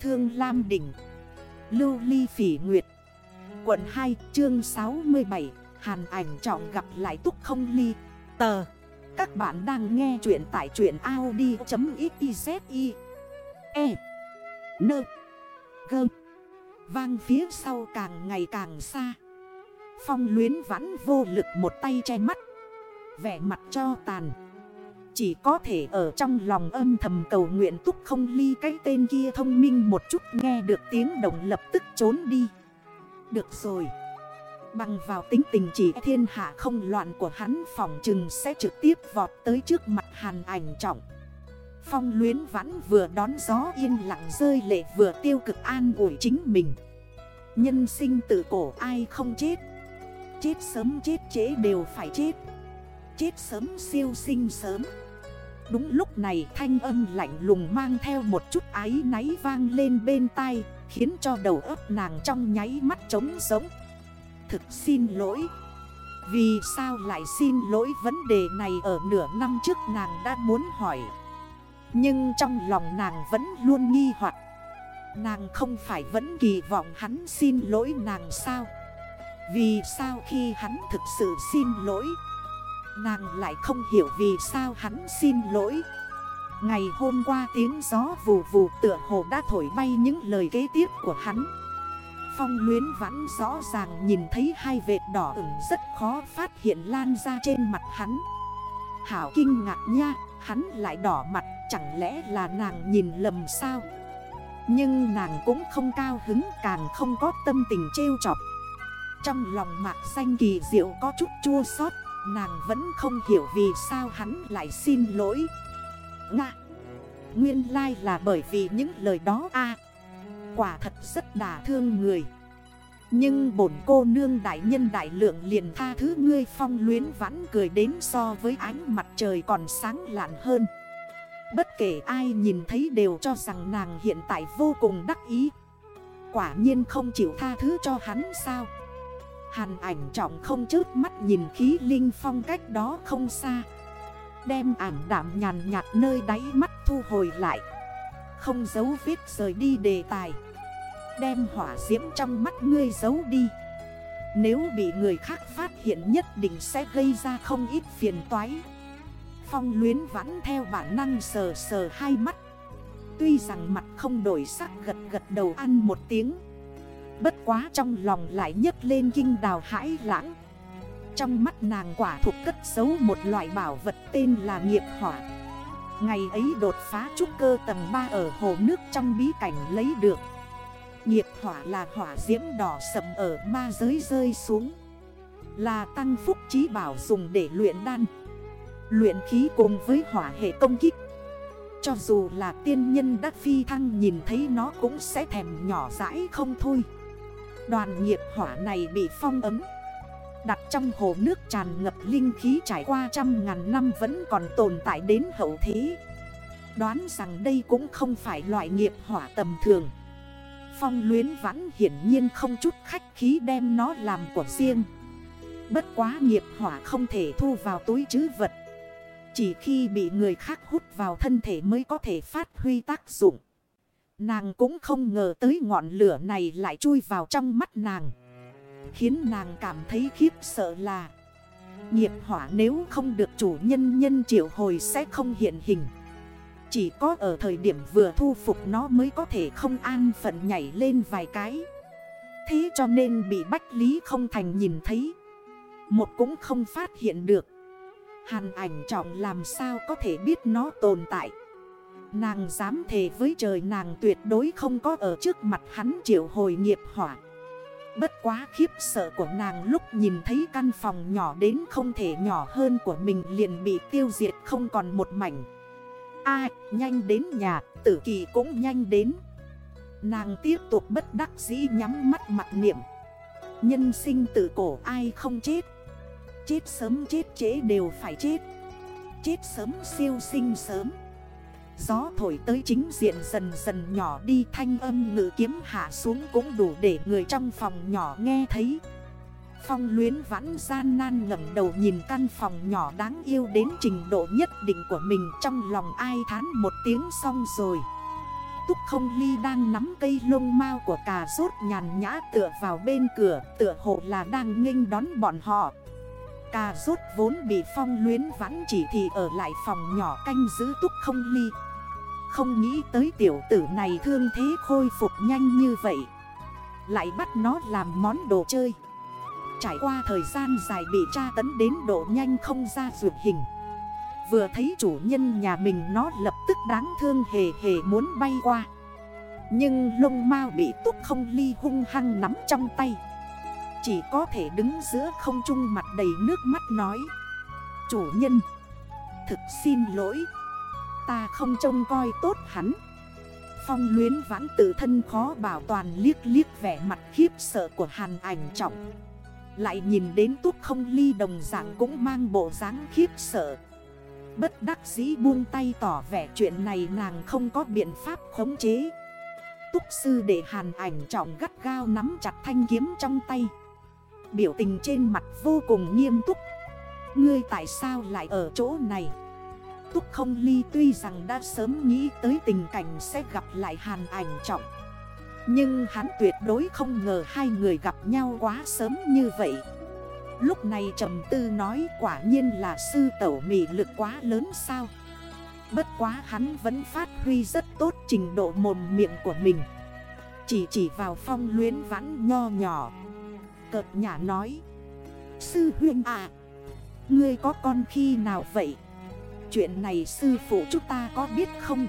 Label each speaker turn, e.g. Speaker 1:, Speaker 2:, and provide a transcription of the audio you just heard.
Speaker 1: Thương Lam Đỉnh, Lưu Ly Phỉ Nguyệt, Quận 2 chương 67 Hàn ảnh trọng gặp lại Túc Không Ly. Tờ, Các bạn đang nghe chuyện tại truyện Audi.xyz E Nơ Gơ Vang phía sau càng ngày càng xa. Phong luyến vãn vô lực một tay che mắt, Vẻ mặt cho tàn. Chỉ có thể ở trong lòng âm thầm cầu nguyện túc không ly cái tên kia thông minh một chút, nghe được tiếng động lập tức trốn đi. Được rồi. Bằng vào tính tình chỉ thiên hạ không loạn của hắn, phòng trừng sẽ trực tiếp vọt tới trước mặt hàn ảnh trọng. Phong luyến vãn vừa đón gió yên lặng rơi lệ, vừa tiêu cực an ủi chính mình. Nhân sinh tự cổ, ai không chết? Chết sớm chết chế đều phải chết. Chết sớm siêu sinh sớm. Đúng lúc này thanh âm lạnh lùng mang theo một chút ái náy vang lên bên tai, Khiến cho đầu ấp nàng trong nháy mắt trống giống Thực xin lỗi. Vì sao lại xin lỗi vấn đề này ở nửa năm trước nàng đã muốn hỏi. Nhưng trong lòng nàng vẫn luôn nghi hoặc. Nàng không phải vẫn kỳ vọng hắn xin lỗi nàng sao? Vì sao khi hắn thực sự xin lỗi Nàng lại không hiểu vì sao hắn xin lỗi. Ngày hôm qua tiếng gió vù vù tựa hồ đã thổi bay những lời kế tiếp của hắn. Phong luyến vẫn rõ ràng nhìn thấy hai vệt đỏ ửng rất khó phát hiện lan ra trên mặt hắn. Hảo kinh ngạc nha, hắn lại đỏ mặt chẳng lẽ là nàng nhìn lầm sao? Nhưng nàng cũng không cao hứng càng không có tâm tình trêu chọc. Trong lòng mạc xanh kỳ diệu có chút chua xót. Nàng vẫn không hiểu vì sao hắn lại xin lỗi. Nga Nguyên lai là bởi vì những lời đó a. Quả thật rất đả thương người. Nhưng bổn cô nương đại nhân đại lượng liền tha thứ ngươi phong luyến vãn cười đến so với ánh mặt trời còn sáng lạn hơn. Bất kể ai nhìn thấy đều cho rằng nàng hiện tại vô cùng đắc ý. Quả nhiên không chịu tha thứ cho hắn sao? Hàn ảnh trọng không chớp mắt nhìn khí linh phong cách đó không xa. Đem ảnh đảm nhàn nhạt nơi đáy mắt thu hồi lại. Không giấu vết rời đi đề tài. Đem hỏa diễm trong mắt ngươi giấu đi. Nếu bị người khác phát hiện nhất định sẽ gây ra không ít phiền toái. Phong luyến vãn theo bản năng sờ sờ hai mắt. Tuy rằng mặt không đổi sắc gật gật đầu ăn một tiếng. Bất quá trong lòng lại nhấc lên kinh đào hãi lãng. Trong mắt nàng quả thuộc cất giấu một loại bảo vật tên là nghiệp hỏa. Ngày ấy đột phá trúc cơ tầng 3 ở hồ nước trong bí cảnh lấy được. Nghiệp hỏa là hỏa diễm đỏ sầm ở ma giới rơi xuống. Là tăng phúc trí bảo dùng để luyện đan. Luyện khí cùng với hỏa hệ công kích. Cho dù là tiên nhân đắc phi thăng nhìn thấy nó cũng sẽ thèm nhỏ dãi không thôi. Đoàn nghiệp hỏa này bị phong ấm. Đặt trong hồ nước tràn ngập linh khí trải qua trăm ngàn năm vẫn còn tồn tại đến hậu thế. Đoán rằng đây cũng không phải loại nghiệp hỏa tầm thường. Phong luyến vãn hiển nhiên không chút khách khí đem nó làm của riêng. Bất quá nghiệp hỏa không thể thu vào túi chứ vật. Chỉ khi bị người khác hút vào thân thể mới có thể phát huy tác dụng. Nàng cũng không ngờ tới ngọn lửa này lại chui vào trong mắt nàng. Khiến nàng cảm thấy khiếp sợ là, Nghiệp hỏa nếu không được chủ nhân nhân triệu hồi sẽ không hiện hình. Chỉ có ở thời điểm vừa thu phục nó mới có thể không an phận nhảy lên vài cái. Thế cho nên bị Bách Lý không thành nhìn thấy. Một cũng không phát hiện được. Hàn ảnh trọng làm sao có thể biết nó tồn tại. Nàng dám thề với trời nàng tuyệt đối không có ở trước mặt hắn triệu hồi nghiệp hỏa Bất quá khiếp sợ của nàng lúc nhìn thấy căn phòng nhỏ đến không thể nhỏ hơn của mình liền bị tiêu diệt không còn một mảnh. A nhanh đến nhà, tử kỳ cũng nhanh đến. Nàng tiếp tục bất đắc dĩ nhắm mắt mặt niệm. Nhân sinh tử cổ ai không chết? Chết sớm chết chế đều phải chết. Chết sớm siêu sinh sớm. Gió thổi tới chính diện dần dần nhỏ đi, thanh âm ngự kiếm hạ xuống cũng đủ để người trong phòng nhỏ nghe thấy. Phong luyến vãn gian nan ngẩng đầu nhìn căn phòng nhỏ đáng yêu đến trình độ nhất định của mình, trong lòng ai thán một tiếng xong rồi. Túc không ly đang nắm cây lông mau của cà rốt nhàn nhã tựa vào bên cửa, Tựa hộ là đang nghênh đón bọn họ. Cà rốt vốn bị phong luyến vãn chỉ thì ở lại phòng nhỏ canh giữ Túc không ly. Không nghĩ tới tiểu tử này thương thế khôi phục nhanh như vậy. Lại bắt nó làm món đồ chơi. Trải qua thời gian dài bị tra tấn đến độ nhanh không ra ruột hình. Vừa thấy chủ nhân nhà mình nó lập tức đáng thương hề hề muốn bay qua. Nhưng lông mau bị túc không ly hung hăng nắm trong tay. Chỉ có thể đứng giữa không trung mặt đầy nước mắt nói. Chủ nhân, Thực xin lỗi. Ta không trông coi tốt hắn. Phong luyến vãn tự thân khó bảo toàn liếc liếc vẻ mặt khiếp sợ của hàn ảnh trọng. Lại nhìn đến túc không ly đồng dạng cũng mang bộ dáng khiếp sợ. Bất đắc dĩ buông tay tỏ vẻ chuyện này nàng không có biện pháp khống chế. Túc sư để hàn ảnh trọng gắt gao nắm chặt thanh kiếm trong tay. Biểu tình trên mặt vô cùng nghiêm túc. Ngươi tại sao lại ở chỗ này? Túc không ly tuy rằng đã sớm nghĩ tới tình cảnh sẽ gặp lại hàn ảnh trọng. Nhưng hắn tuyệt đối không ngờ hai người gặp nhau quá sớm như vậy. Lúc này trầm tư nói, quả nhiên là sư tẩu mị lực quá lớn sao? Bất quá hắn vẫn phát huy rất tốt trình độ mồm miệng của mình. Chỉ chỉ vào phong luyến vãn nho nhỏ. Cợt nhả nói, Sư huyên à Ngươi có con khi nào vậy? Chuyện này sư phụ chúng ta có biết không?